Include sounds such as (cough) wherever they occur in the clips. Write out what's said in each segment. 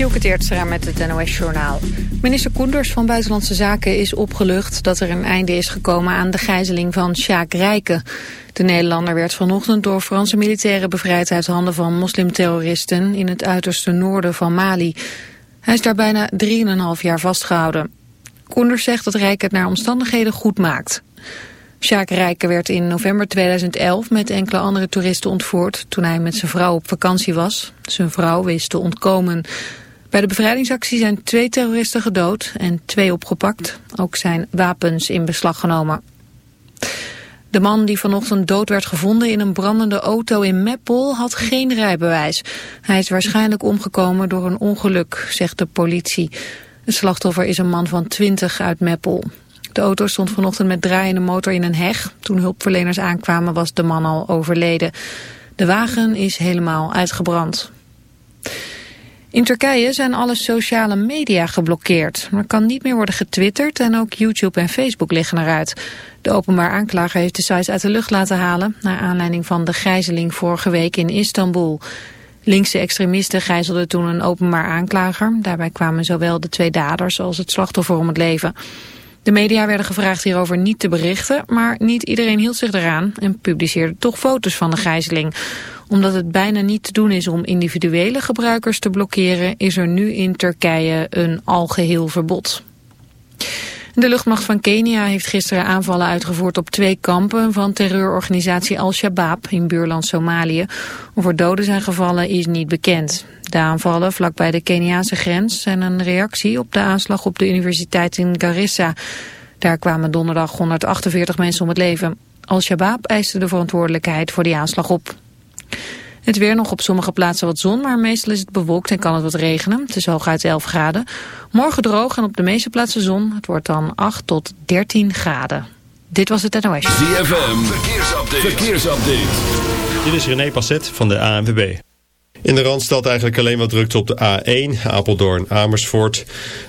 Dielke Teertstra met het NOS-journaal. Minister Koenders van Buitenlandse Zaken is opgelucht dat er een einde is gekomen aan de gijzeling van Sjaak Rijken. De Nederlander werd vanochtend door Franse militairen bevrijd uit handen van moslimterroristen in het uiterste noorden van Mali. Hij is daar bijna 3,5 jaar vastgehouden. Koenders zegt dat Rijken het naar omstandigheden goed maakt. Sjaak Rijken werd in november 2011 met enkele andere toeristen ontvoerd toen hij met zijn vrouw op vakantie was. Zijn vrouw wist te ontkomen. Bij de bevrijdingsactie zijn twee terroristen gedood en twee opgepakt. Ook zijn wapens in beslag genomen. De man die vanochtend dood werd gevonden in een brandende auto in Meppel had geen rijbewijs. Hij is waarschijnlijk omgekomen door een ongeluk, zegt de politie. Het slachtoffer is een man van 20 uit Meppel. De auto stond vanochtend met draaiende motor in een heg. Toen hulpverleners aankwamen was de man al overleden. De wagen is helemaal uitgebrand. In Turkije zijn alle sociale media geblokkeerd. Er kan niet meer worden getwitterd en ook YouTube en Facebook liggen eruit. De openbaar aanklager heeft de sites uit de lucht laten halen... naar aanleiding van de gijzeling vorige week in Istanbul. Linkse extremisten gijzelden toen een openbaar aanklager. Daarbij kwamen zowel de twee daders als het slachtoffer om het leven. De media werden gevraagd hierover niet te berichten, maar niet iedereen hield zich eraan en publiceerde toch foto's van de gijzeling. Omdat het bijna niet te doen is om individuele gebruikers te blokkeren, is er nu in Turkije een algeheel verbod. De luchtmacht van Kenia heeft gisteren aanvallen uitgevoerd op twee kampen van terreurorganisatie Al-Shabaab in buurland Somalië. Of er doden zijn gevallen is niet bekend. De aanvallen vlakbij de Keniaanse grens zijn een reactie op de aanslag op de universiteit in Garissa. Daar kwamen donderdag 148 mensen om het leven. Al-Shabaab eiste de verantwoordelijkheid voor die aanslag op. Het weer nog op sommige plaatsen wat zon, maar meestal is het bewolkt en kan het wat regenen. Het is hooguit 11 graden. Morgen droog en op de meeste plaatsen zon. Het wordt dan 8 tot 13 graden. Dit was het NOS. ZFM, verkeersupdate. verkeersupdate. Dit is René Passet van de ANWB. In de Randstad eigenlijk alleen wat drukte op de A1, Apeldoorn-Amersfoort.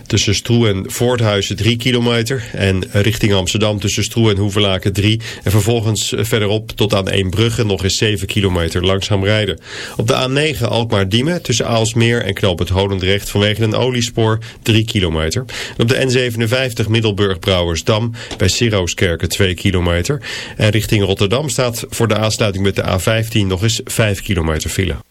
Tussen Stroe en Voorthuizen 3 kilometer. En richting Amsterdam tussen Stroe en Hoevelaken 3. En vervolgens verderop tot aan 1 Brugge nog eens 7 kilometer langzaam rijden. Op de A9 Alkmaar-Diemen tussen Aalsmeer en Knoop het Holendrecht vanwege een oliespoor 3 kilometer. En op de N57 Middelburg-Brouwersdam bij Sirooskerken 2 kilometer. En richting Rotterdam staat voor de aansluiting met de A15 nog eens 5 kilometer file.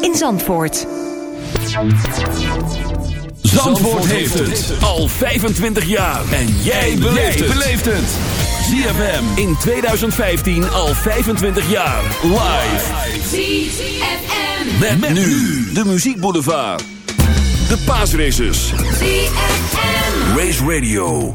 in Zandvoort. Zandvoort heeft het al 25 jaar. En jij beleeft het. ZFM in 2015 al 25 jaar. Live. ZFM. Met, met nu de Muziek Boulevard. De paasraces. ZFM. Race Radio.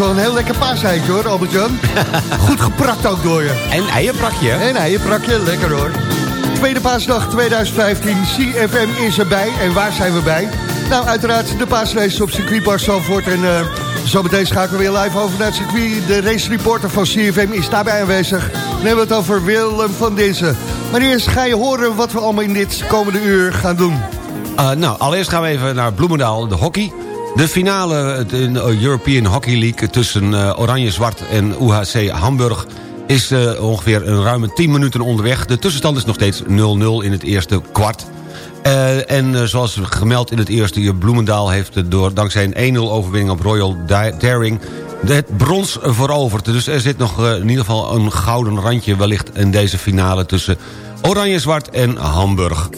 Wel een heel lekker paaseitje hoor, Albert-Jan. (laughs) Goed geprakt ook door je. En eierprakje. En eierprakje, lekker hoor. Tweede paasdag 2015, CFM is erbij. En waar zijn we bij? Nou, uiteraard de paasrace op circuitpark Zalvoort. En uh, zo meteen schakelen we weer live over naar het circuit. De race reporter van CFM is daarbij aanwezig. Dan hebben we het over Willem van Dinsen. Maar eerst ga je horen wat we allemaal in dit komende uur gaan doen. Uh, nou, allereerst gaan we even naar Bloemendaal, de hockey. De finale in de European Hockey League tussen uh, Oranje-Zwart en UHC Hamburg is uh, ongeveer een ruime 10 minuten onderweg. De tussenstand is nog steeds 0-0 in het eerste kwart. Uh, en zoals gemeld in het eerste uur... Bloemendaal heeft door, dankzij een 1-0 overwinning op Royal Daring... het brons veroverd. Dus er zit nog in ieder geval een gouden randje wellicht... in deze finale tussen Oranje-Zwart en Hamburg.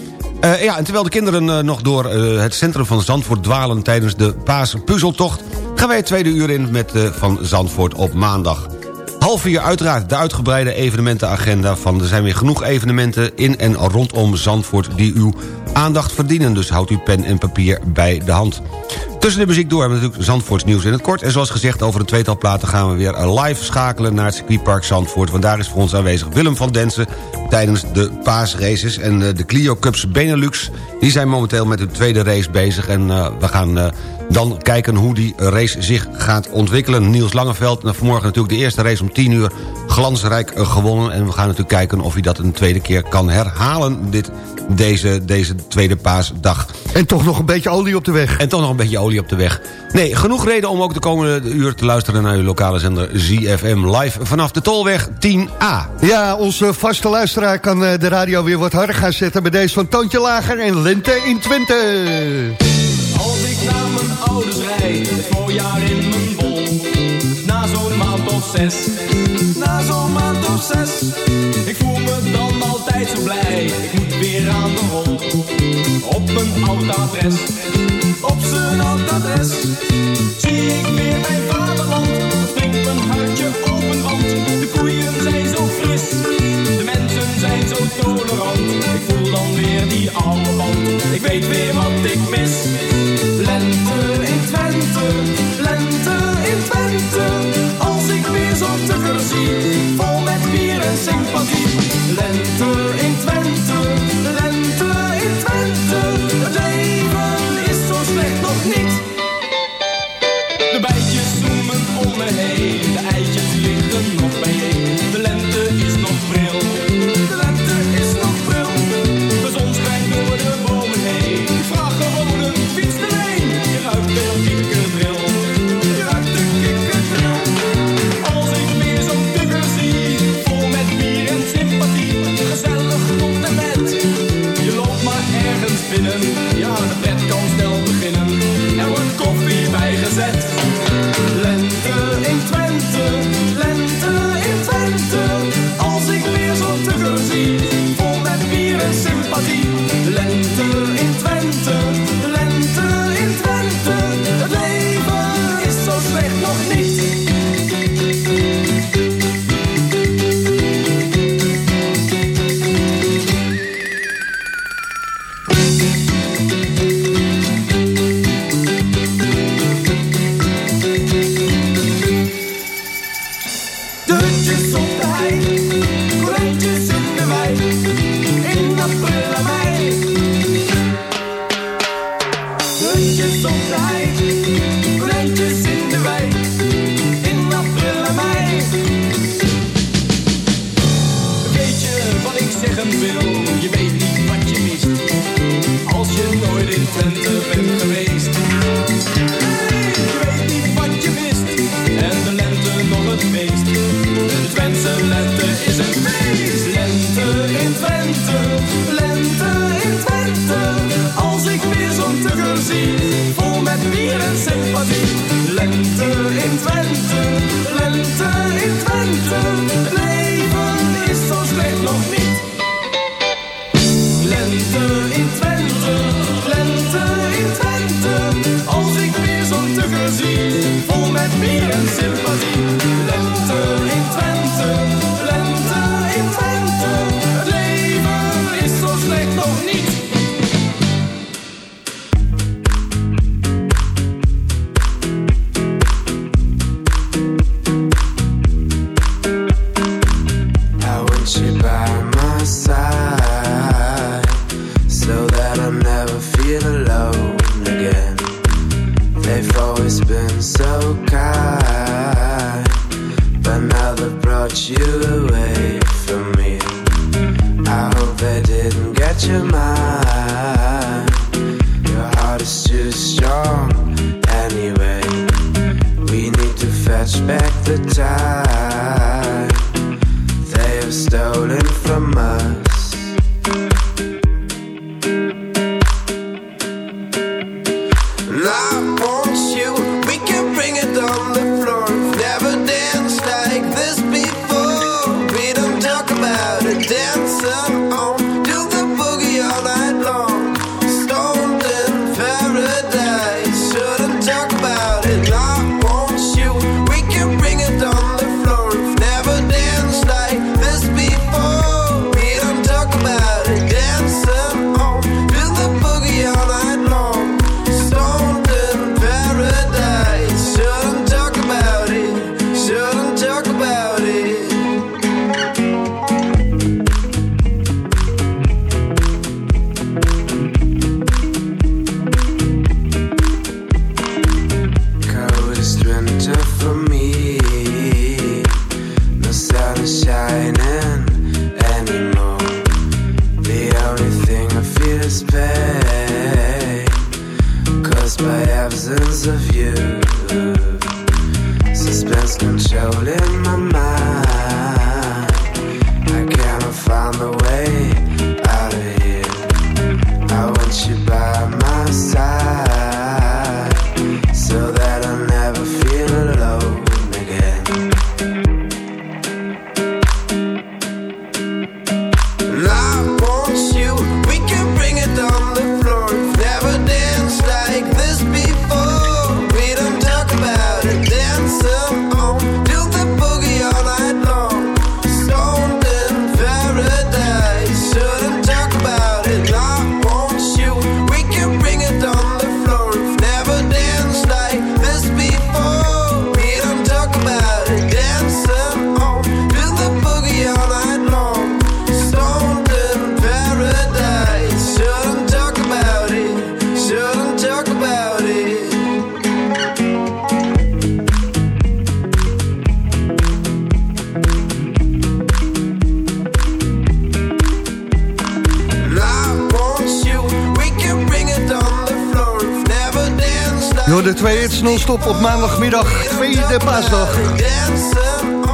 Uh, ja, en terwijl de kinderen uh, nog door uh, het centrum van Zandvoort dwalen... tijdens de paaspuzzeltocht... gaan wij het tweede uur in met Van Zandvoort op maandag. Half vier uiteraard de uitgebreide evenementenagenda... van er zijn weer genoeg evenementen in en rondom Zandvoort... die uw aandacht verdienen, dus houdt uw pen en papier bij de hand. Tussen de muziek door hebben we natuurlijk Zandvoorts nieuws in het kort. En zoals gezegd, over een tweetal platen gaan we weer live schakelen... naar het circuitpark Zandvoort. Want is voor ons aanwezig Willem van Densen... tijdens de paasraces. En de Clio Cups Benelux, die zijn momenteel met hun tweede race bezig. En uh, we gaan uh, dan kijken hoe die race zich gaat ontwikkelen. Niels Langeveld, nou, vanmorgen natuurlijk de eerste race om 10 uur... glansrijk gewonnen. En we gaan natuurlijk kijken of hij dat een tweede keer kan herhalen... Dit, deze, deze tweede paasdag. En toch nog een beetje olie op de weg. En toch nog een beetje olie op de weg. Nee, genoeg reden om ook de komende uur te luisteren... naar uw lokale zender ZFM live vanaf de Tolweg 10A. Ja, onze vaste luisteraar kan de radio weer wat harder gaan zetten... bij deze van Toontje Lager en Lente in Twente. Als ik naar mijn ouders rijd, het voorjaar in mijn na zo'n maand of zes. Ik voel me dan altijd zo blij, ik moet weer aan de rol. Op mijn oud adres, op zijn oud adres. Zie ik weer mijn vaderland, springt mijn hartje open, want de koeien zijn zo fris. De mensen zijn zo tolerant, ik voel dan weer die oude band. Ik weet weer wat ik mis. Lente in Twente, lente in Twente. Als ik weer zo'n tukker zie, vol met bier en sympathie. Lente in Twente,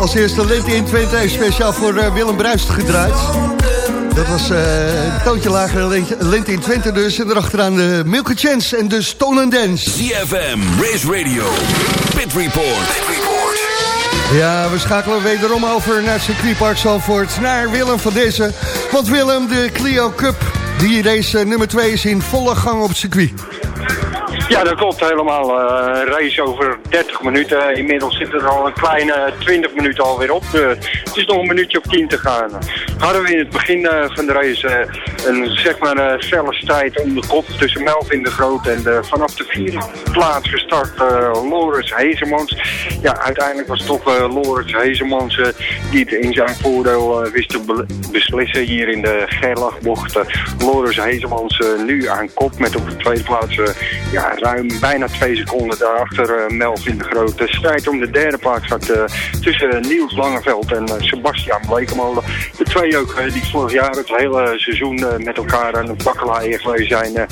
als eerste Lente in Twente speciaal voor eh, Willem Bruist gedraaid. Dat was uh, een toontje lager lente, in Twente dus. En erachteraan de Milke Chance en de Stonen Dance. CFM, Race Radio, Pit Report. Ja, we schakelen wederom over naar het circuitpark Zalvoort. Naar Willem van deze. Want Willem, de Clio Cup, die deze eh, nummer 2 is in volle gang op het circuit. Ja, dat klopt helemaal. Eh, een uh, race over 30 minuten. Inmiddels zit er al een kleine 20 minuten alweer op. Eh, het is nog een minuutje op 10 te gaan. Hadden we in het begin eh, van de race een zeg maar felle strijd om de kop tussen Melvin de Groot en de, vanaf de plaats gestart. Uh, Loris Hezemans. Ja, uiteindelijk was het toch uh, Loris Hezemans eh, die het in zijn voordeel wist te beslissen hier in de Gerlachbocht. Loris Hezemans nu aan kop met op de tweede plaats ja, ruim bijna twee seconden daarachter Melvin de Groot. Strijd om de derde plaats gaat tussen Niels Langeveld en Sebastian Bleekemolen. De twee ook die vorig jaar het hele seizoen met elkaar aan het bakkelaar geweest zijn.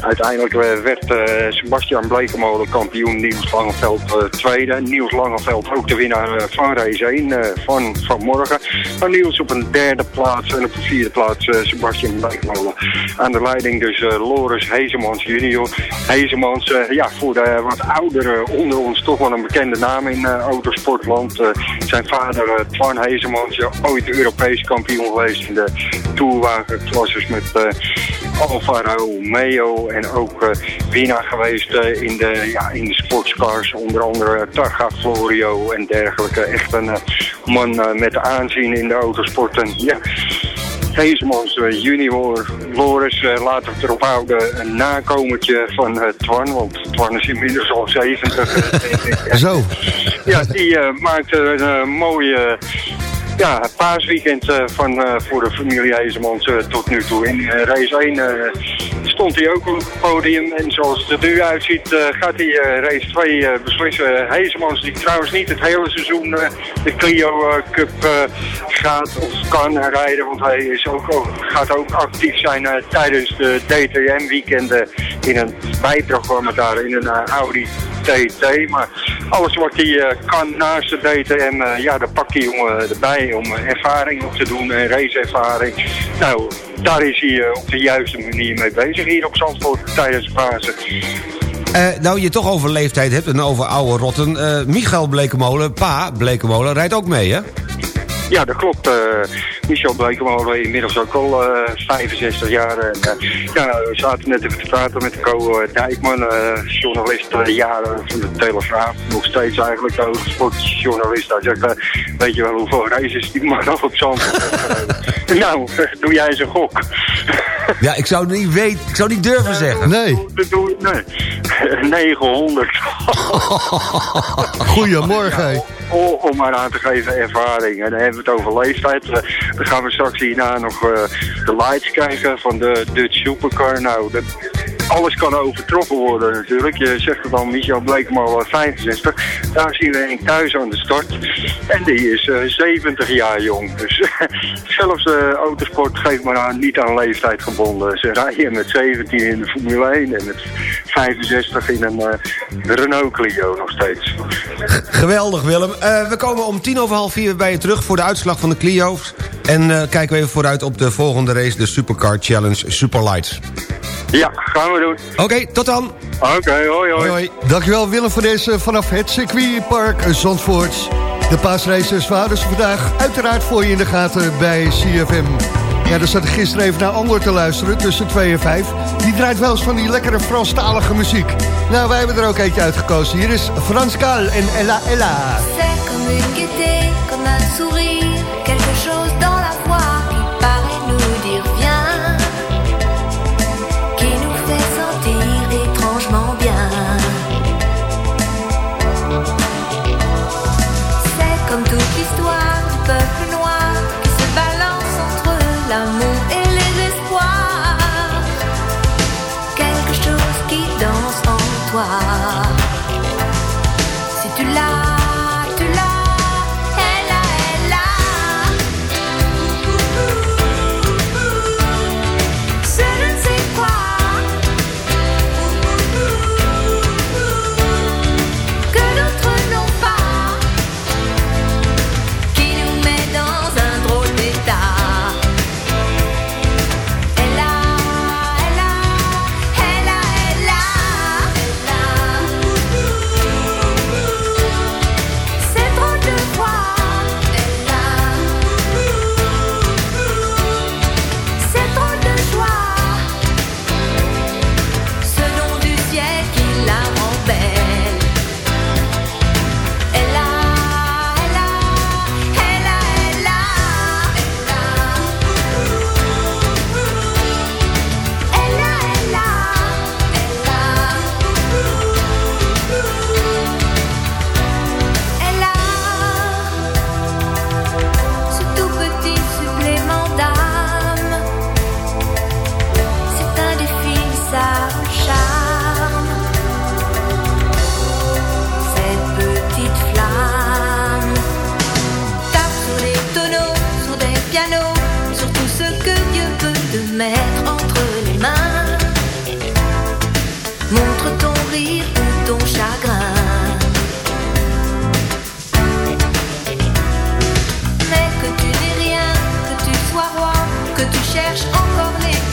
uiteindelijk werd Sebastian Blekemolen kampioen, Niels Langeveld tweede. Niels Langeveld ook de winnaar van race 1 van vanmorgen. Maar Niels op een derde plaats en op een vierde plaats Sebastian Blekemolen. Aan de leiding dus Loris Hezemans junior. Hezemans, ja, voor de wat ouderen onder ons toch wel een bekende naam in autosportland. Zijn vader Twan Hezemans, ooit Europees kampioen geweest in de tourwagenklasses met Alfa Romeo. En ook winnaar geweest in, de, ja, in de sportscars, onder andere Targa Florio en dergelijke. Echt een man met aanzien in de autosporten. Ja. Heesmans junior, Loris, laten we erop houden, een nakomertje van uh, Twan, want Twan is inmiddels al 70. (laughs) Zo. Ja, die uh, maakte een mooie ja, paasweekend uh, van, uh, voor de familie Heesemans uh, tot nu toe. In race 1 stond hij ook op het podium. En zoals het er nu uitziet gaat hij race 2 beslissen. Heesemans die trouwens niet het hele seizoen de Clio Cup gaat of kan rijden. Want hij is ook, gaat ook actief zijn tijdens de DTM weekenden in een bijprogramma daar in een Audi TT. Maar alles wat hij kan naast de DTM, ja, daar pakt die jongen erbij om ervaring op te doen en raceervaring. Nou, daar is hij eh, op de juiste manier mee bezig hier op Zandvoort tijdens de fase. Uh, nou, je toch over leeftijd hebt en over oude rotten. Uh, Michael Blekemolen, pa Blekemolen, rijdt ook mee, hè? Ja, dat klopt. Uh, Michel Blekemolen inmiddels ook al uh, 65 jaar. En, ja, we zaten net even te praten met Co Dijkman, journalist jaren van de Telegraaf. Nog steeds eigenlijk sportjournalist. Hij zegt, weet je wel hoeveel races die man nog (laughs) op zand (laughs) Nou, (laughs) doe jij eens een gok. (laughs) ja, ik zou niet weten, ik zou niet durven zeggen. Nee. Nee. 900. Goedemorgen. om maar aan te geven ervaring. En dan hebben we het over leeftijd. Uh, dan gaan we straks hierna nog uh, de lights krijgen van de Dutch Supercar. Nou, dat, alles kan overtroffen worden natuurlijk. Je zegt het al, Michel Bleekmal 65. Daar zien we een thuis aan de start. En die is uh, 70 jaar jong. Dus (laughs) zelfs de autosport geeft maar aan, niet aan leeftijd gebonden. Ze rijden met 17 in de Formule 1 en met 65 in een Renault Clio nog steeds. Geweldig Willem. Uh, we komen om tien over half vier bij je terug voor de uitslag van de Clio's. En kijken we even vooruit op de volgende race, de Supercar Challenge Superlights. Ja, gaan we doen. Oké, okay, tot dan. Oké, okay, hoi, hoi hoi. Dankjewel Willem voor deze vanaf het circuitpark Zandvoort. De paasraces waren dus vandaag uiteraard voor je in de gaten bij CFM. Ja, daar zat ik gisteren even naar Andor te luisteren, tussen 2 en 5. Die draait wel eens van die lekkere Franstalige muziek. Nou, wij hebben er ook eentje uitgekozen. Hier is Frans Kaal en Ella Ella.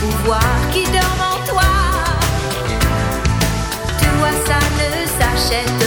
Pouvoirs qui dorment en toi. Tu vois, ça ne s'achète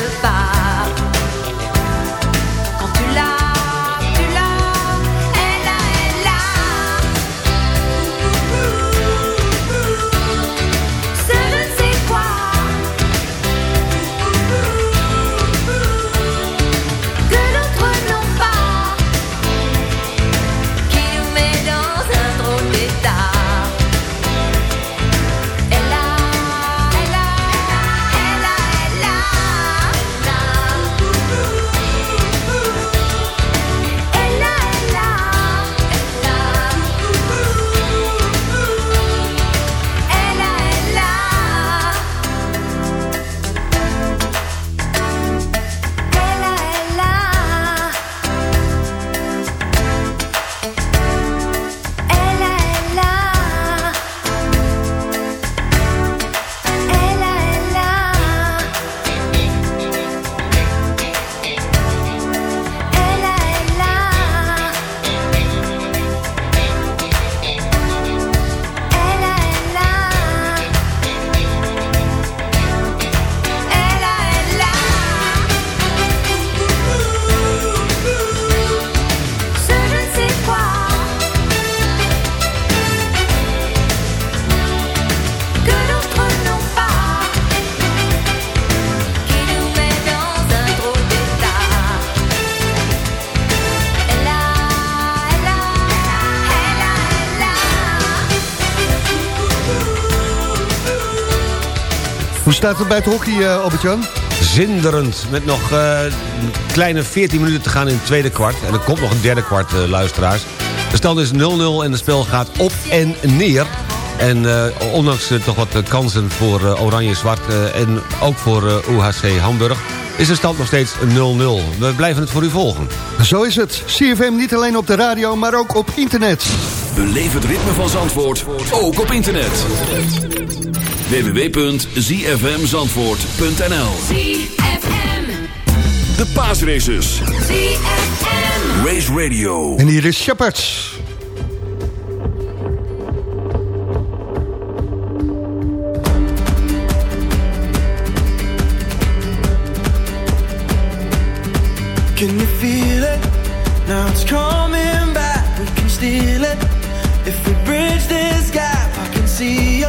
staat het bij het hockey, eh, Albert-Jan? Zinderend. Met nog eh, een kleine 14 minuten te gaan in het tweede kwart. En er komt nog een derde kwart, eh, luisteraars. De stand is 0-0 en het spel gaat op en neer. En eh, ondanks toch wat kansen voor eh, Oranje-Zwart... eh, en ook voor eh, UHC Hamburg... is de stand nog steeds 0-0. We blijven het voor u volgen. Zo is het. CFM niet alleen op de radio, maar ook op internet. Beleef het ritme van Zandvoort, ook op internet. www.zfmzandvoort.nl ZFM. De paasraces. ZFM. Race Radio. En hier is Shepherds. Can you feel it? Now it's coming back. We can steal it. If we bridge this gap, I can see you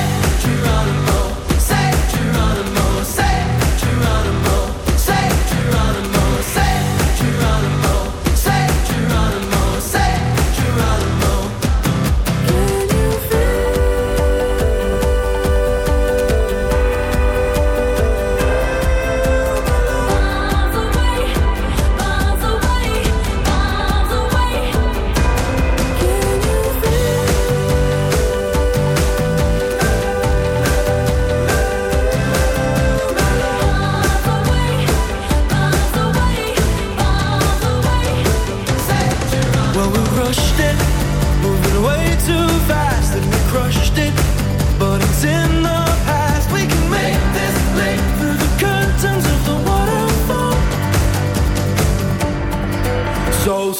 Rushed it, moving way too fast, and we crushed it. But it's in the past. We can make this leap through the curtains of the waterfall. So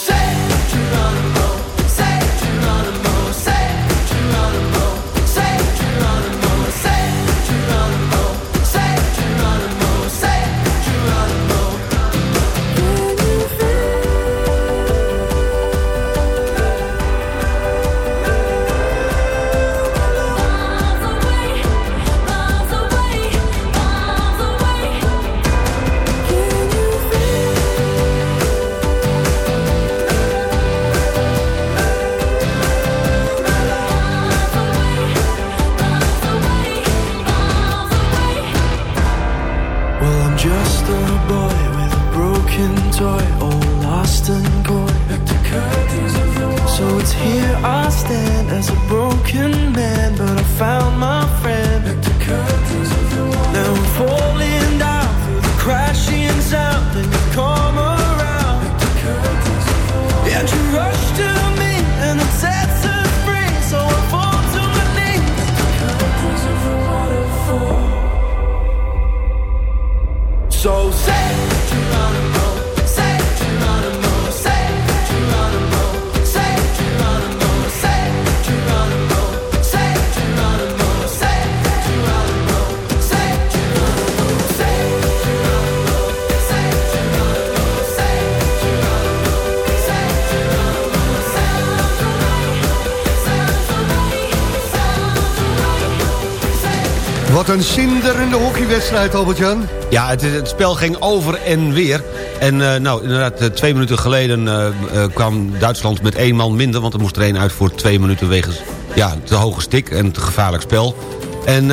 broken man, but I found my Wat een zinderende hockeywedstrijd, Albert-Jan. Ja, het, spel ging over en weer. En eh, nou, inderdaad, eh, twee minuten geleden eh, kwam Duitsland met één man minder... want er moest er één uit voor twee minuten wegens ja, te hoge stik en te gevaarlijk spel. En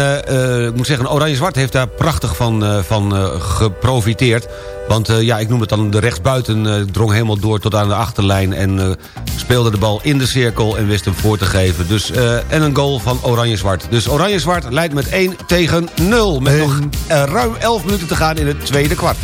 ik moet zeggen, Oranje-Zwart heeft daar prachtig van, van geprofiteerd. Want ja, ik noem het dan de rechtsbuiten drong helemaal door tot aan de achterlijn... en speelde de bal in de cirkel en wist hem voor te geven. Dus, eh, en een goal van Oranje-Zwart. Dus Oranje-Zwart leidt met 1 tegen 0. Met nog eh, ruim 11 minuten te gaan in het tweede kwart.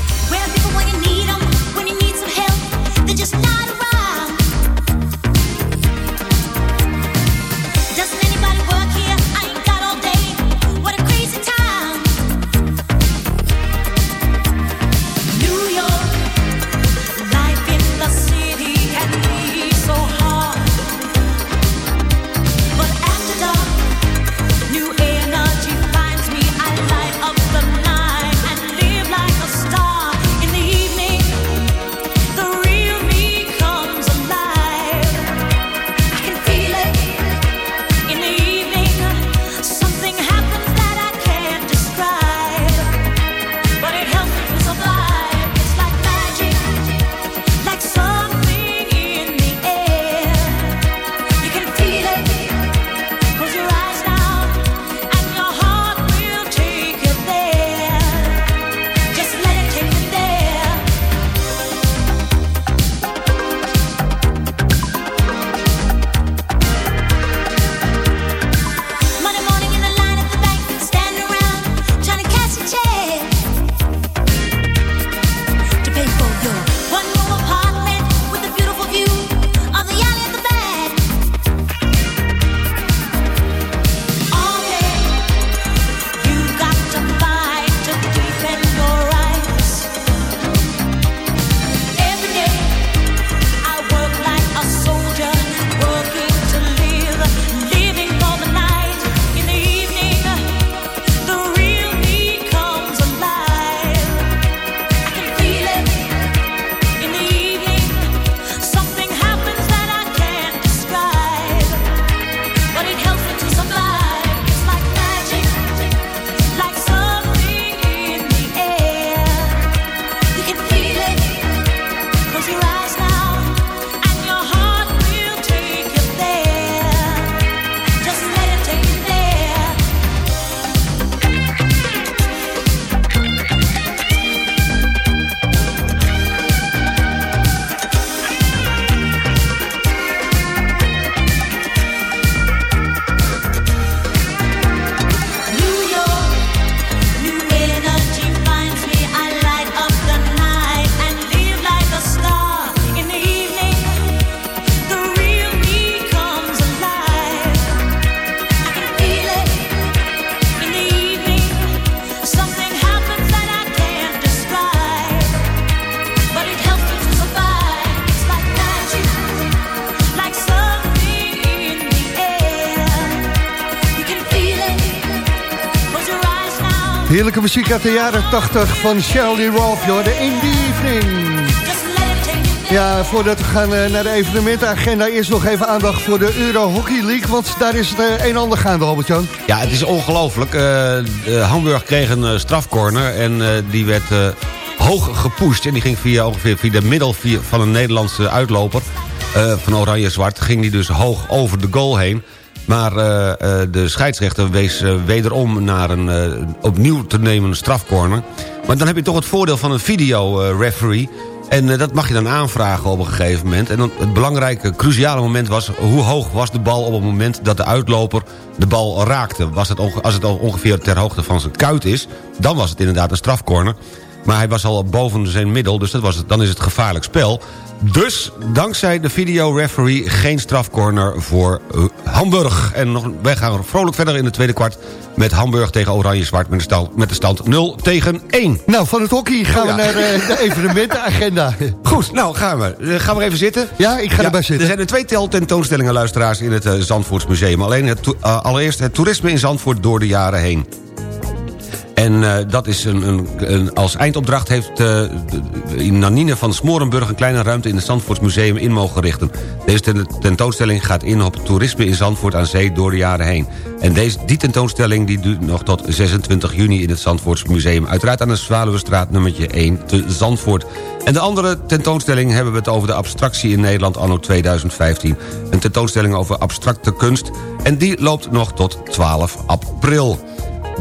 Muziek uit de jaren 80 van Shirley Rolf, de In Evening. Ja, voordat we gaan eh, naar de evenementenagenda... eerst nog even aandacht voor de Euro Hockey League... want daar is het eh, een en ander gaande, Albert-Jan. Ja, het is ongelooflijk. Eh, Hamburg kreeg een strafcorner en die werd hoog gepusht. En die ging via, ongeveer via de middel van een Nederlandse uitloper... van Oranje-Zwart, ging die dus hoog over de goal heen. Maar eh, eh, de scheidsrechter wees eh, wederom naar een opnieuw te nemen strafcorner. Maar dan heb je toch het voordeel van een video-referee... En dat mag je dan aanvragen op een gegeven moment. En dan, het belangrijke, cruciale moment was... hoe hoog was de bal op het moment dat de uitloper de bal raakte. Was het als het ongeveer ter hoogte van zijn kuit is... dan was het inderdaad een strafcorner. Maar hij was al boven zijn middel, dus dat was het, dan is het gevaarlijk spel. Dus, dankzij de videoreferee, geen strafcorner voor eh, Hamburg. En nog, wij gaan vrolijk verder in de tweede kwart... met Hamburg tegen Oranje-Zwart met, de stand- met de stand 0 tegen 1. Nou, van het hockey gaan Oh, we ja. naar eh, de evenementenagenda. (laughs) Goed, nou gaan we. Eh, gaan we even zitten? Ja, ik ga erbij zitten. Er zijn er twee tel tentoonstellingen, luisteraars, in het uh, Zandvoortsmuseum. Alleen het, allereerst het toerisme in Zandvoort door de jaren heen. En eh, dat is een, een, een- als eindopdracht heeft in Nanine van Smorenburg... een kleine ruimte in het Zandvoortsmuseum in mogen richten. Deze ten- tentoonstelling gaat in op toerisme in Zandvoort aan zee door de jaren heen. En deze, die tentoonstelling die duurt nog tot 26 juni in het Zandvoortsmuseum. Uiteraard aan de Zwaluwestraat nummertje 1 te Zandvoort. En de andere tentoonstelling hebben we het over de abstractie in Nederland anno 2015. Een tentoonstelling over abstracte kunst. En die loopt nog tot 12 april.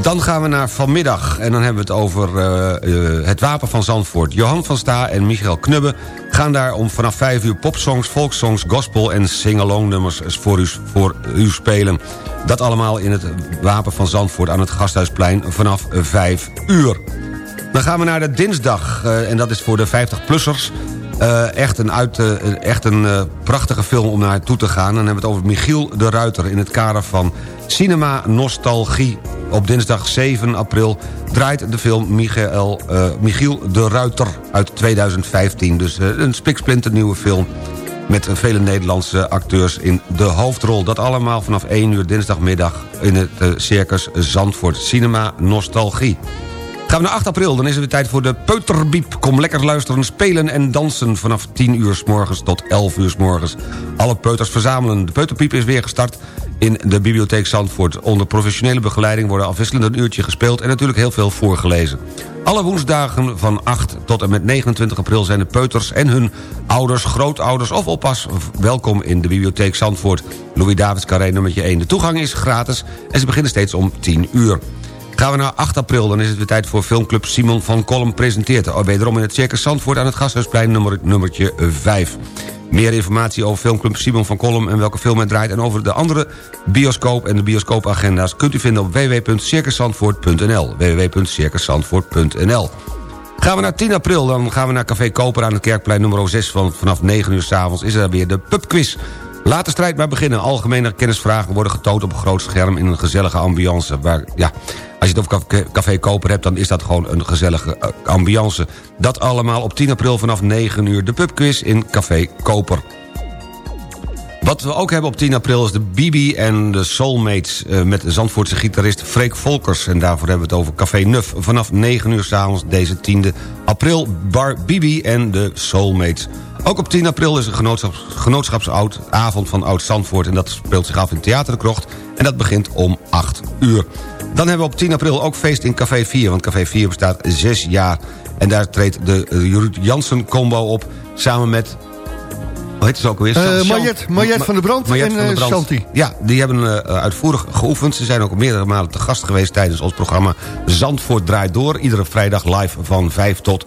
Dan gaan we naar vanmiddag en dan hebben we het over eh, eh, het Wapen van Zandvoort. Johan van Sta en Michael Knubbe gaan daar om vanaf 5 uur popsongs, folksongs, gospel en sing-along nummers voor u, voor u spelen. Dat allemaal in het Wapen van Zandvoort aan het Gasthuisplein vanaf 5 uur. Dan gaan we naar de dinsdag eh, en dat is voor de 50-plussers. Eh, echt een, uit, echt een prachtige film om naartoe te gaan. Dan hebben we het over Michiel de Ruiter in het kader van Cinema Nostalgie. Op dinsdag 7 april draait de film Michael, eh, Michiel de Ruiter uit 2015. Dus eh, een spiksplinternieuwe film met eh, vele Nederlandse acteurs in de hoofdrol. Dat allemaal vanaf 1 uur dinsdagmiddag in het Circus Zandvoort Cinema Nostalgie. Gaan we naar 8 april, dan is het weer tijd voor de Peuterbiep. Kom lekker luisteren, spelen en dansen vanaf 10 uur s morgens tot 11 uur s morgens. Alle peuters verzamelen. De Peuterbiep is weer gestart in de bibliotheek Zandvoort. Onder professionele begeleiding worden afwisselend een uurtje gespeeld... en natuurlijk heel veel voorgelezen. Alle woensdagen van 8 tot en met 29 april zijn de peuters en hun ouders, grootouders of oppas welkom in de bibliotheek Zandvoort. Louis Davids Carré nummertje 1. De toegang is gratis en ze beginnen steeds om 10 uur. Gaan we naar 8 april, dan is het weer tijd voor filmclub Simon van Kolm presenteert. Oh, Wederom in het Circus Zandvoort aan het Gasthuisplein nummer, nummertje 5. Meer informatie over filmclub Simon van Kolm en welke film het draait... en over de andere bioscoop en de bioscoopagenda's... kunt u vinden op www.circuszandvoort.nl www.circuszandvoort.nl Gaan we naar 10 april, dan gaan we naar Café Koper aan het Kerkplein nummer 6... van vanaf 9 uur s'avonds is er weer de pubquiz. Laat de strijd maar beginnen. Algemene kennisvragen worden getoond op een groot scherm... in een gezellige ambiance. Waar, ja, als je het over Café- Koper hebt... dan is dat gewoon een gezellige eh, ambiance. Dat allemaal op 10 april vanaf 9 uur. De pubquiz in Café Koper. Wat we ook hebben op 10 april is de Bibi en de Soulmates... eh, met de Zandvoortse gitarist Freek Volkers. En daarvoor hebben we het over Café Nuf. Vanaf 9 uur s'avonds deze 10e april. Bar Bibi en de Soulmates. Ook op 10 april is een genootschaps, genootschapsavond van Oud Zandvoort... en dat speelt zich af in Theater de Krocht. En dat begint om 8 uur. Dan hebben we op 10 april ook feest in Café 4... want Café 4 bestaat 6 jaar. En daar treedt de eh, Ruud Jansen combo op... samen met hoe heet ze ook alweer? Eh, Mariet- Mariet van der Brand Mariet en, der eh, Brand. Ja, die hebben uitvoerig geoefend. Ze zijn ook meerdere malen te gast geweest tijdens ons programma Zandvoort draait door. Iedere vrijdag live van 5 tot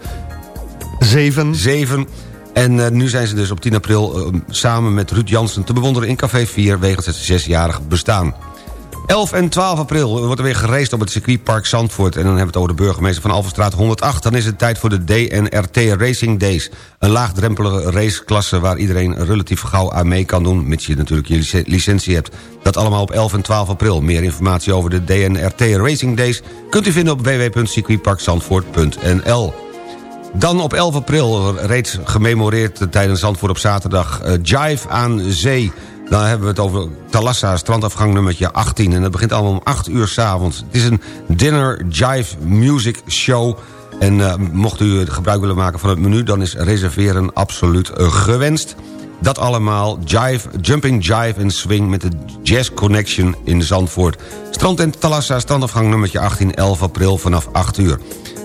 7. 7. En nu zijn ze dus op 10 april samen met Ruud Jansen te bewonderen in Café 4... wegens het zesjarig bestaan. 11 en 12 april wordt er weer gereisd op het circuitpark Zandvoort... en dan hebben we het over de burgemeester van Alphenstraat 108. Dan is het tijd voor de DNRT Racing Days. Een laagdrempelige raceklasse waar iedereen relatief gauw aan mee kan doen... mits je natuurlijk je lic- licentie hebt. Dat allemaal op 11 en 12 april. Meer informatie over de DNRT Racing Days... kunt u vinden op www.circuitparkzandvoort.nl. Dan op 11 april, reeds gememoreerd tijdens Zandvoort op zaterdag... eh, Jive aan Zee. Dan hebben we het over Talassa, strandafgang nummertje 18. En dat begint allemaal om 8 uur s'avonds. Het is een dinner jive music show... En eh, mocht u gebruik willen maken van het menu... dan is reserveren absoluut gewenst. Dat allemaal jive, jumping jive en swing... met de Jazz Connection in Zandvoort. Strand en Talassa, strandafgang nummertje 18, 11 april vanaf 8 uur.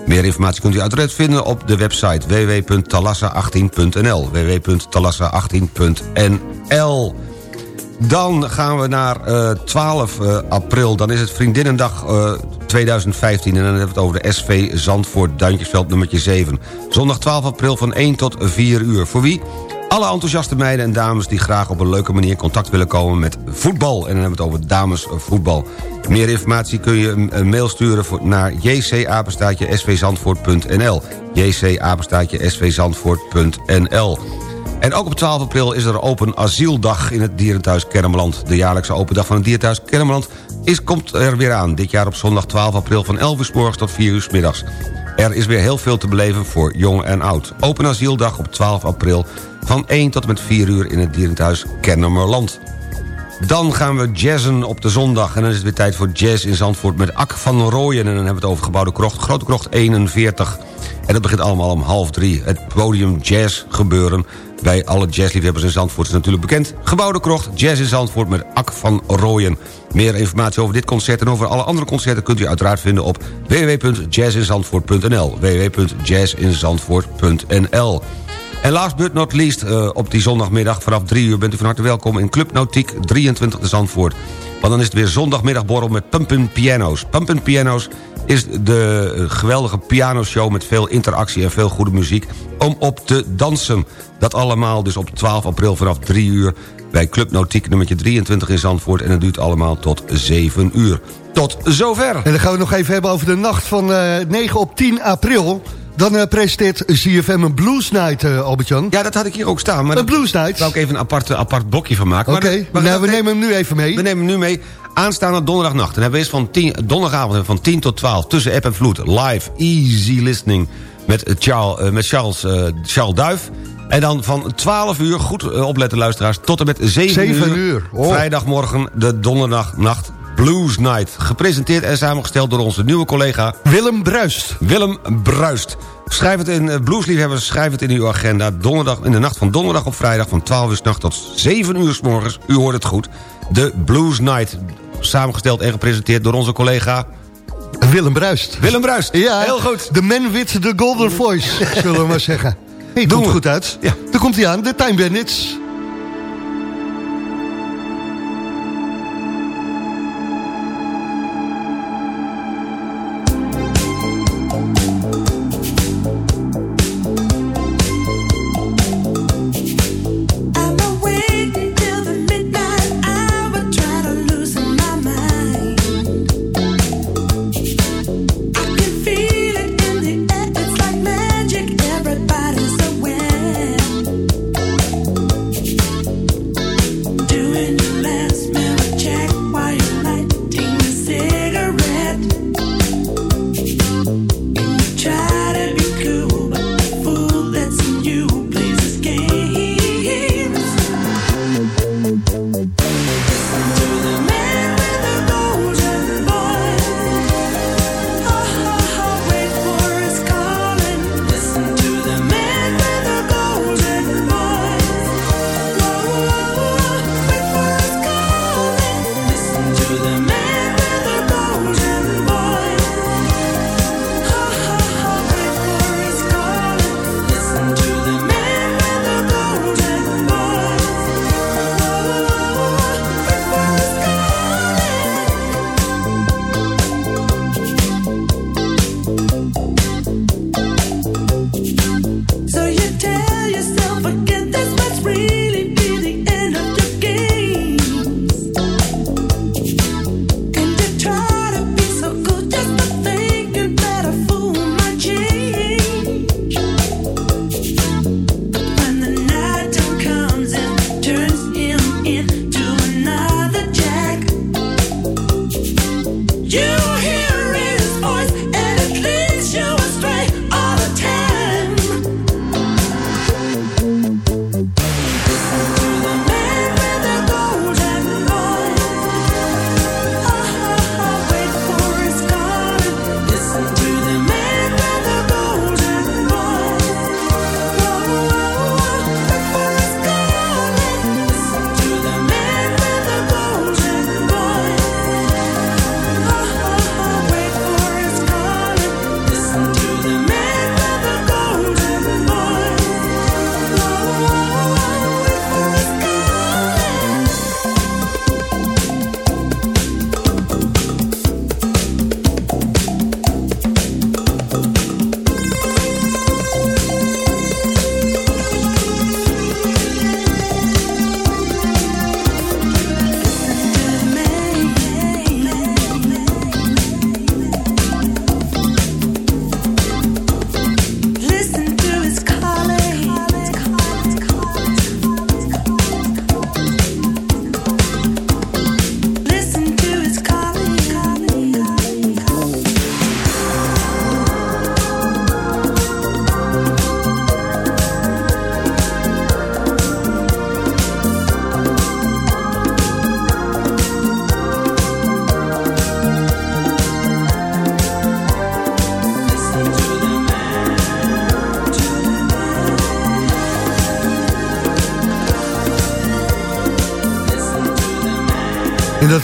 Meer informatie kunt u uiteraard vinden op de website www.talassa18.nl www.talassa18.nl Dan gaan we naar eh, 12 eh, april. Dan is het Vriendinnendag eh, 2015. En dan hebben we het over de SV Zandvoort Duintjesveld nummertje 7. Zondag 12 april van 1 tot 4 uur. Voor wie? Alle enthousiaste meiden en dames die graag op een leuke manier contact willen komen met voetbal. En dan hebben we het over damesvoetbal. Meer informatie kun je een- mail sturen naar jcapenstaatje-svzandvoort.nl jcapenstaatje-svzandvoort.nl en ook op 12 april is er open asieldag in het Dierenthuis Kermeland. De jaarlijkse open dag van het Dierenthuis Kermeland is, komt er weer aan. Dit jaar op zondag 12 april van 11 uur s morgens tot 4 uur s middags. Er is weer heel veel te beleven voor jong en oud. Open asieldag op 12 april van 1 tot en met 4 uur in het Dierenthuis Kennemerland. Dan gaan we jazzen op de zondag. En dan is het weer tijd voor jazz in Zandvoort met Ak van Rooyen. En dan hebben we het over Gebouwde Krocht, Grote Krocht 41. En dat begint allemaal om half drie. Het podium jazz gebeuren bij alle jazzliefhebbers in Zandvoort is natuurlijk bekend. Gebouwde Krocht, jazz in Zandvoort met Ak van Rooyen. Meer informatie over dit concert en over alle andere concerten... kunt u uiteraard vinden op www.jazzinzandvoort.nl www.jazzinzandvoort.nl en last but not least, eh, op die zondagmiddag vanaf 3 uur... bent u van harte welkom in Club Nautiek 23 de Zandvoort. Want dan is het weer zondagmiddagborrel met Pumpin' Piano's. Pumpin' Piano's is de eh, geweldige pianoshow... met veel interactie en veel goede muziek om op te dansen. Dat allemaal dus op 12 april vanaf 3 uur... bij Club Nautiek nummertje 23 in Zandvoort... en dat duurt allemaal tot 7 uur. Tot zover! En dan gaan we nog even hebben over de nacht van eh 9 op 10 april. Dan eh, presenteert CFM een Blues Night, eh, Albert-Jan. Ja, dat had ik hier ook staan. Maar een Blues Night? Daar ik even een apart, apart blokje van maken. Oké, maar nou, we nemen hem nu even mee. We nemen hem nu mee. Aanstaande donderdagnacht. Dan hebben we van 10, donderdagavond van 10 tot 12 tussen app en vloed. Live, easy listening met Charles, eh, met Charles, Charles Duif. En dan van 12 uur, goed opletten luisteraars, tot en met 7, 7 uur, oh. Vrijdagmorgen de donderdagnacht Blues Night. Gepresenteerd en samengesteld door onze nieuwe collega... Willem Bruist. Willem Bruist. Schrijf het in, eh, bluesliefhebbers, schrijf het in uw agenda. Donderdag, in de nacht van donderdag op vrijdag van 12 uur 's nachts tot 7 uur s morgens. U hoort het goed. De Blues Night. Samengesteld en gepresenteerd door onze collega... Willem Bruist. Willem Bruist. Ja, Heel goed. De man with the golden voice, zullen we maar zeggen. Hey, we. goed uit. Ja. Daar komt hij aan, de Time Bandits.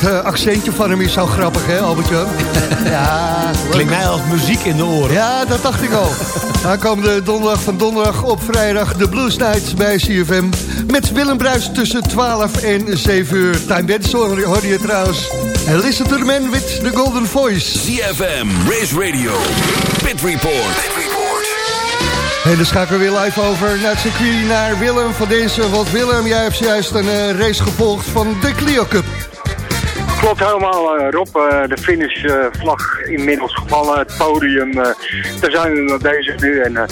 Dat eh, accentje van hem is zo grappig, hè, Albert-Jan? (laughs) ja. Klinkt mij als muziek in de oren. Ja, dat dacht ik al. (laughs) Aankomende donderdag van donderdag op vrijdag de Blues Nights bij CFM. Met Willem Bruis tussen 12 en 7 uur. Time Dance hoorde je trouwens. En listen to the man with the golden voice. CFM, Race Radio, Pit Report. En dan schakelen we weer live over naar het circuit, naar Willem van deze. Want Willem, jij hebt juist een eh, race gevolgd van de Clio Cup. Klopt helemaal, eh, Rob. Eh, de finishvlag inmiddels gevallen. Het podium, eh, daar zijn we mee bezig nu. En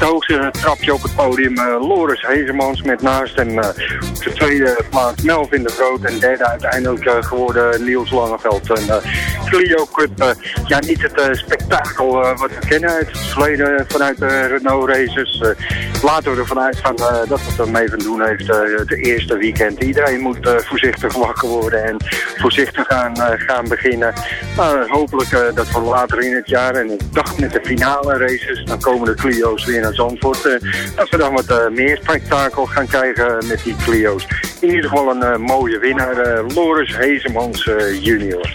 het hoogste trapje op het podium Loris Hezemans met naast hem op de tweede plaats Melvin de Groot. En derde uiteindelijk geworden Niels Langeveld. En Clio Cup, ja niet het spektakel wat we kennen uit het verleden vanuit de Renault races. laten we ervan uitgaan dat het er mee van doen heeft het eerste weekend. Iedereen moet voorzichtig wakker worden en voorzichtig gaan, eh, beginnen. Maar hopelijk eh, dat we later in het jaar, en ik dacht met de finale races, dan komen de Clio's weer naar Zandvoort. eh, dat we dan wat eh, meer spektakel gaan krijgen met die Clio's. In ieder geval een eh, mooie winnaar, Loris Hezemans junior.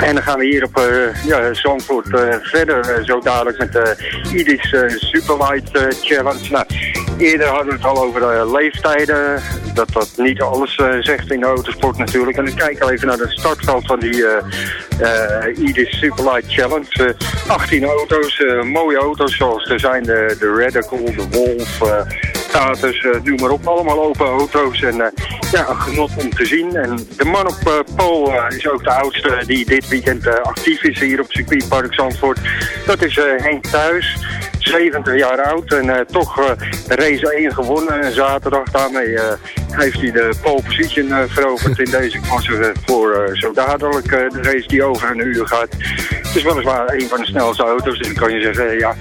En dan gaan we hier op eh, ja, eh, verder, eh, zo dadelijk met de Idis Superlight Challenge. Nou, eerder hadden we het al over de leeftijden, dat dat niet alles zegt in de autosport natuurlijk. En kijken we even naar het startveld van die Idis Superlight Challenge. Eh, 18 auto's, mooie auto's zoals er zijn de, de Radical, de Wolf... eh, Tatus, eh, noem maar op, allemaal open auto's en eh, ja, genot om te zien. En de man op eh, is ook de oudste die dit weekend actief is hier op circuitpark Zandvoort. Dat is Henk Thuis, 70 jaar oud en toch eh, race 1 gewonnen. En zaterdag daarmee heeft hij de pole position veroverd in deze klasse voor eh, zo dadelijk de race die over een uur gaat. Het is weliswaar een van de snelste auto's, dus dan kan je zeggen, ja,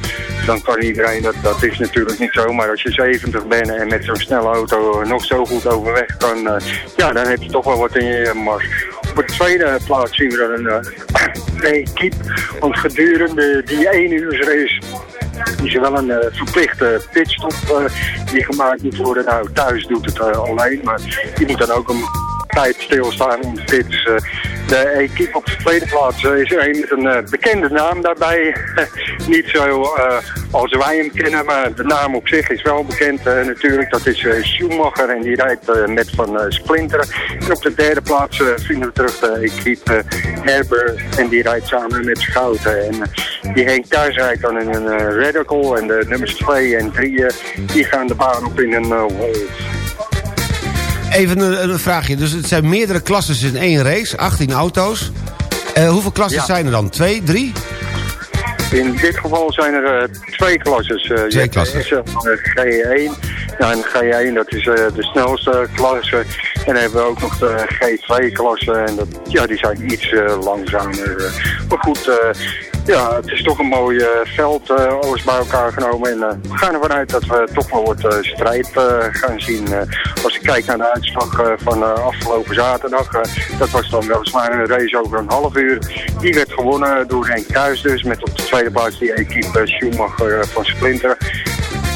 dan kan iedereen, dat, dat is natuurlijk niet zo. Maar als je 70 bent en met zo'n snelle auto nog zo goed overweg kan, eh, ja, dan heb je toch wel wat in je mars. Op de tweede plaats zien we dan een (clears throat) uh, want gedurende die 1 uur race is er wel een eh, verplichte pitstop die gemaakt moet worden. Nou, thuis doet het alleen, maar je moet dan ook een tijd stilstaan in de pits. Eh, de equipe op de tweede plaats is er een met een eh, bekende naam daarbij. (laughs) Niet zo eh, als wij hem kennen, maar de naam op zich is wel bekend natuurlijk. Dat is Schumacher en die rijdt met van Splinter. En op de derde plaats vinden we terug de equipe Herbert en die rijdt samen met Schouten. En die Henk Thuis rijdt dan in een Radical en de nummers 2 en 3 die gaan de baan op in een Wolf. Even een, een vraagje. Dus het zijn meerdere klasses in één race, 18 auto's. Eh, hoeveel klassen Ja. zijn er dan? Twee, drie? In dit geval zijn er eh, twee klasses. eh, Twee klassen. de G1. Ja, en G1 dat is de snelste klasse. En dan hebben we ook nog de G2-klasse. En dat, ja, die zijn iets eh, langzamer. maar goed, eh, ja, het is toch een mooi eh, veld, alles bij elkaar genomen. En we gaan ervan uit dat we toch wel wat strijd gaan zien. Als ik kijk naar de uitslag van afgelopen zaterdag. dat was dan weliswaar een race over een half uur. Die werd gewonnen door Henk Kuijs dus. Met op de tweede plaats die equipe Schumacher van Splinter.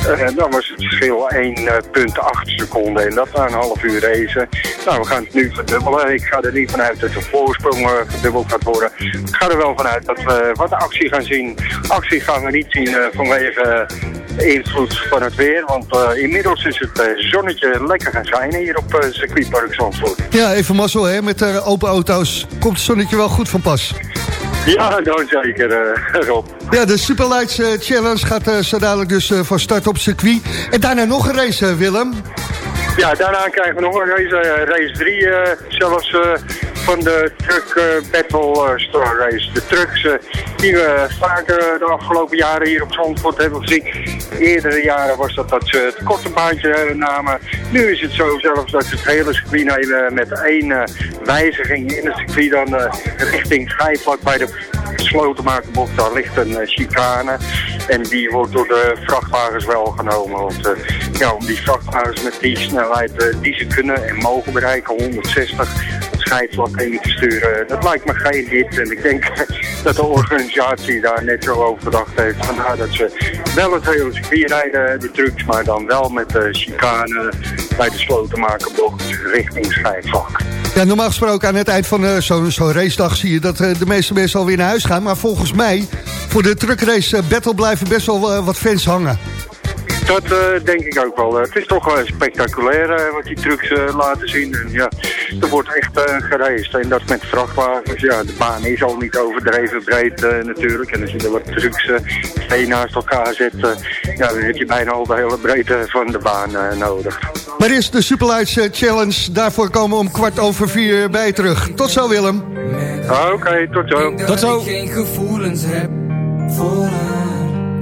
Eh, dan was het verschil 1,8 seconden en dat na een half uur race. Nou, we gaan het nu verdubbelen. Ik ga er niet vanuit dat de voorsprong eh, verdubbeld gaat worden. Ik ga er wel vanuit dat we wat actie gaan zien. Actie gaan we niet zien eh, vanwege eh, invloed van het weer. Want eh, inmiddels is het eh, zonnetje lekker gaan schijnen hier op eh circuitpark Zandvoort. Ja, even mazzel hè, met eh, open auto's. Komt het zonnetje wel goed van pas. (laughs) Ja, dan zeker, eh, Rob. Ja, de Superlights eh, Challenge gaat eh, zo dadelijk dus van start op circuit. En daarna nog een race, Willem. Ja, daarna krijgen we nog een race, race 3, eh, zelfs van de Truck eh, Battle eh, Star Race. De trucks eh, die we vaker de afgelopen jaren hier op Zandvoort hebben gezien. Eerdere jaren was dat dat ze het korte baantje eh, namen. Nu is het zo zelfs dat ze het hele circuit nemen met één eh, wijziging in het circuit dan eh, richting Schijfvlak bij de slotenmakerbocht. Daar ligt een eh, chicane en die wordt door de vrachtwagens wel genomen. Want eh, ja, om die vrachtwagens met die snelheid eh, die ze kunnen en mogen bereiken, 160, het scheidvlak heen te sturen, dat lijkt me geen hit. En ik denk (laughs) dat de organisatie daar net zo over gedacht heeft. Vandaar dat ze wel het hele circuit rijden, de trucks, maar dan wel met de chicane bij de slotenmakerbocht richting Schijfvlak. Ja, normaal gesproken aan het eind van eh, zo'n zo'n racedag zie je dat eh, de meeste mensen alweer naar huis gaan. Maar volgens mij, voor de truckrace eh, battle blijven best wel wat fans hangen. Dat eh, denk ik ook wel. het is toch wel spectaculair eh, wat die trucks eh, laten zien. En ja, er wordt echt eh gereisd. En dat met vrachtwagens. Ja, de baan is al niet overdreven breed eh, natuurlijk. En als je er wat trucks eh, twee naast elkaar zet, eh, ja, dan heb je bijna al de hele breedte van de baan eh, nodig. Maar is de Superlights eh, Challenge. Daarvoor komen we om kwart over vier bij terug. Tot zo Willem. Oké, tot zo. dat ik geen gevoelens heb voor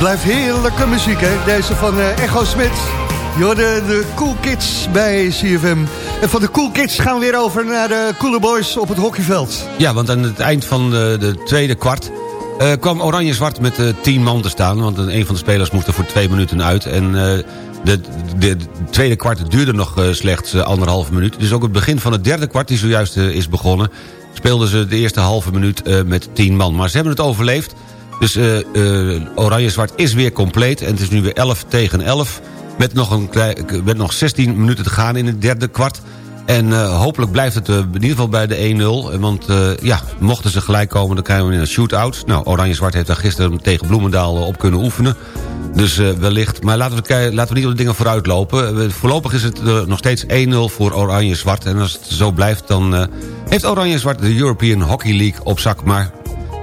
blijft heerlijke muziek, hè? Deze van eh, Echo Smit. Je hoorde de Cool Kids bij CFM. En van de Cool Kids gaan we weer over naar de Coole Boys op het hockeyveld. Ja, want aan het eind van de, de tweede kwart... eh, kwam Oranje-Zwart met eh, tien man te staan. Want een van de spelers moest er voor twee minuten uit. En de, de, de tweede kwart duurde nog slechts eh, anderhalve minuut. Dus ook het begin van het derde kwart, die zojuist is begonnen... speelden ze de eerste halve minuut met tien man. Maar ze hebben het overleefd. Dus eh, eh, Oranje-Zwart is weer compleet. En het is nu weer 11 tegen 11. Met nog, een met nog 16 minuten te gaan in het derde kwart. En eh, hopelijk blijft het in ieder geval bij de 1-0. Want ja, mochten ze gelijk komen, dan krijgen we een shootout. Nou, Oranje-Zwart heeft daar gisteren tegen Bloemendaal op kunnen oefenen. Dus wellicht. Maar laten we, laten we niet op de dingen vooruit lopen. Voorlopig is het nog steeds 1-0 voor Oranje-Zwart. En als het zo blijft, dan heeft Oranje-Zwart de European Hockey League op zak. Maar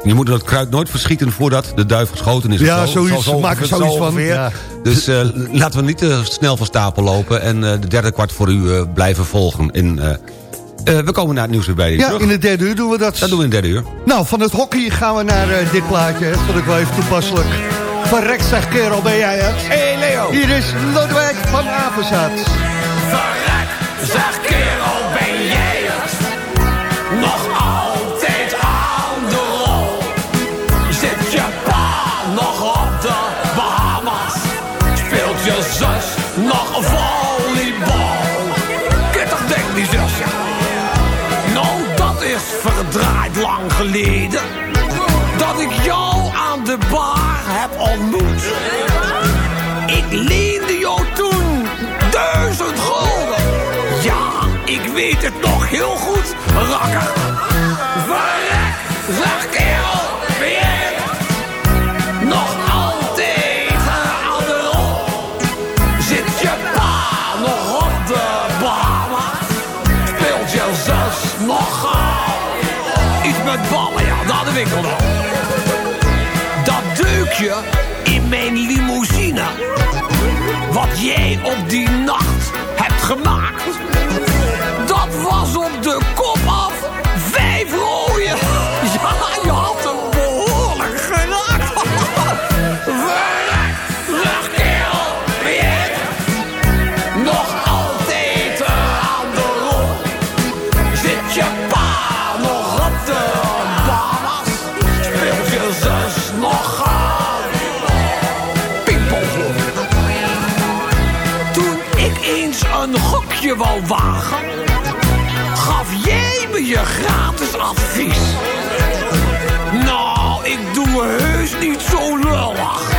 je moet dat kruid nooit verschieten voordat de duif geschoten is. of Ja, zo. zoiets, Zo- zo maak er zoiets zo van, ja. Dus eh, laten we niet te snel van stapel lopen. En eh, de derde kwart voor u eh, blijven volgen. In, we komen naar het nieuws weer bij je Ja, terug. in het derde uur doen we dat. Dat doen we in het derde uur. Nou, van het hockey gaan we naar dit plaatje. hè. Vond ik wel even toepasselijk. Van Rex zeg kerel, ben jij het? Hey Leo! Hier is Lodewijk van Apenzaat. Verrek, zeg kerel, Dat ik jou aan de bar heb ontmoet. Ik leende jou toen duizend gulden. Ja, ik weet het nog heel goed, rakker. Verrek, zeg Dat deukje in mijn limousine. Wat jij op die Nou, ik doe heus niet zo lullig.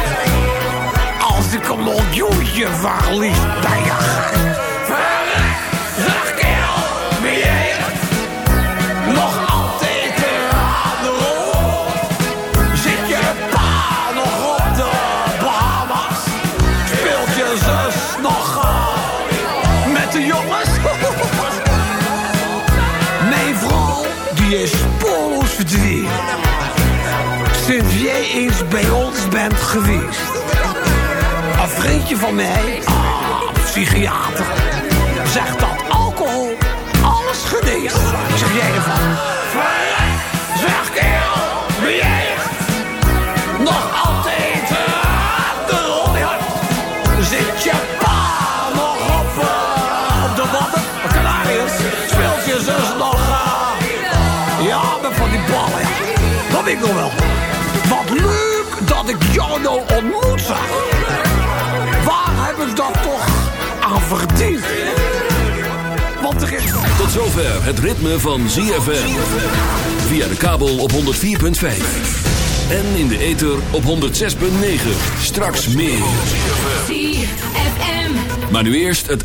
Als ik een miljoentje verlies, ben je Een vriendje van mij, ah, psychiater, zegt dat alcohol alles geneest. Zeg jij ervan? Zeg kerel, ben jij? Nog altijd de ja. Zit je pa nog op, de wadden? Canariërs? Speelt je zus nog? eh, ja, met van die ballen, ja. Dat weet ik nog wel. Wat leuk dat ik jou nou ontmoet zag. Waar heb ik dat toch aan verdiend? Want er is... Tot zover het ritme van ZFM. Via de kabel op 104.5. En in de ether op 106.9. Straks meer. ZFM. Maar nu eerst het...